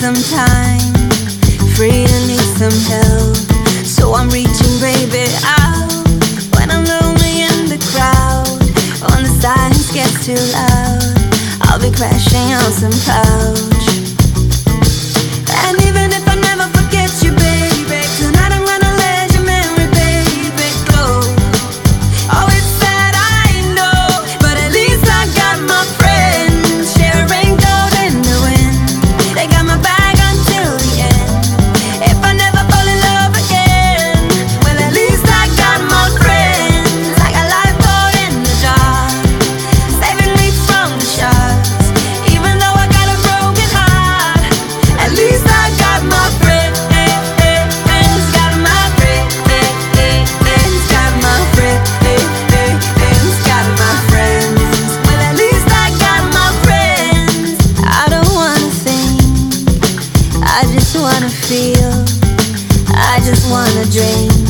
some time. Frida needs some help. So I'm reaching, baby, out. When I'm lonely in the crowd, when the silence gets too loud, I'll be crashing on some clouds. feel. I just wanna dream.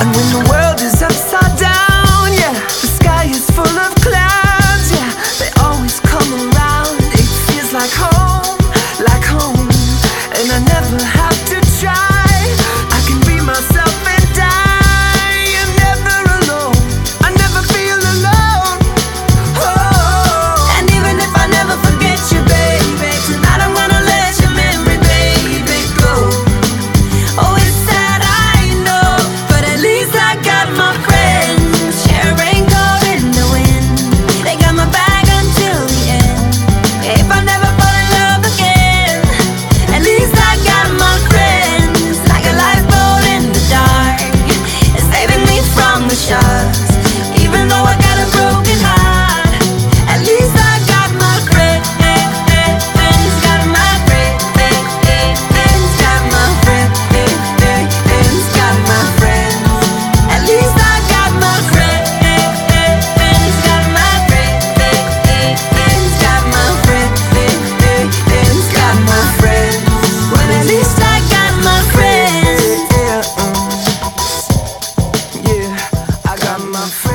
And when the world is upside down, yeah, the sky is full of clouds, yeah, they always come around. It feels like home. I'm free.